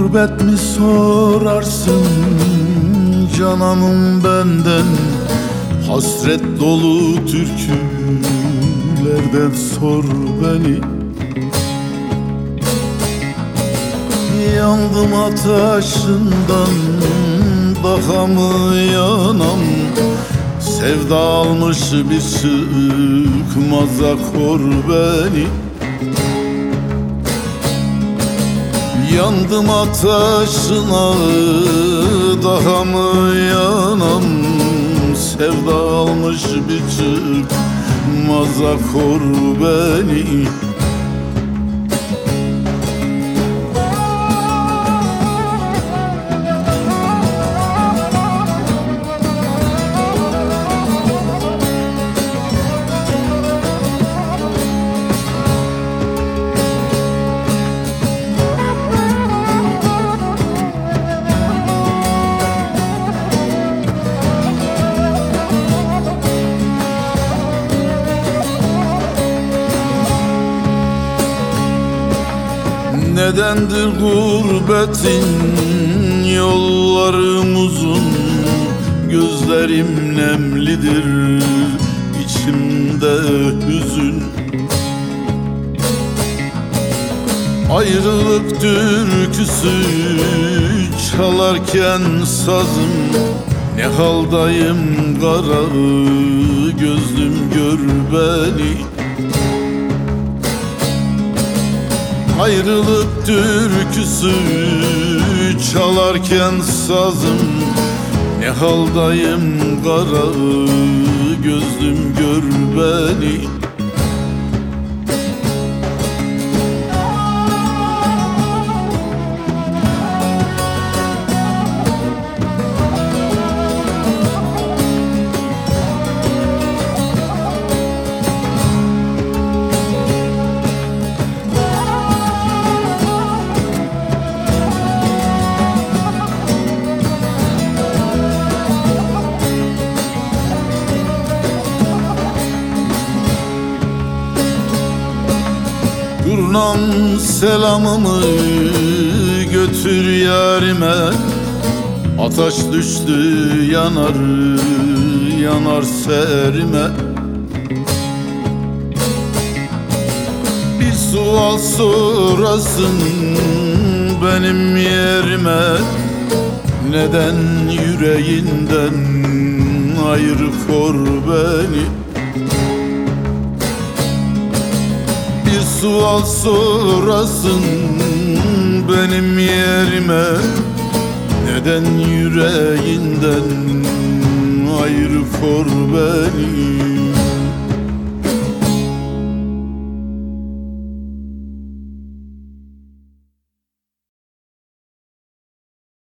Gurbet mi sorarsın cananım benden? Hasret dolu türkülerden sor beni. Yandım ateşinden daha mı yanam? Sevda almış bir çıkmaza kor beni Yandım ateşine daha mı yanam? Sevda almış bir çıkmaza kor beni Nedendir gurbetin yollarım uzun Gözlerim nemlidir içimde hüzün. Ayrılık türküsü çalarken sazım Ne haldayım kara gözlüm gör beni Ayrılık türküsü çalarken sazım. Ne haldayım kara gözlüm gör beni Turnam selamımı götür yarime. Ataş düştü yanar yanar serime. Bir sual sorasın benim yerime. Neden yüreğinden ayrı kor beni sual sorasın benim yerime. Neden yüreğinden ayrı kor beni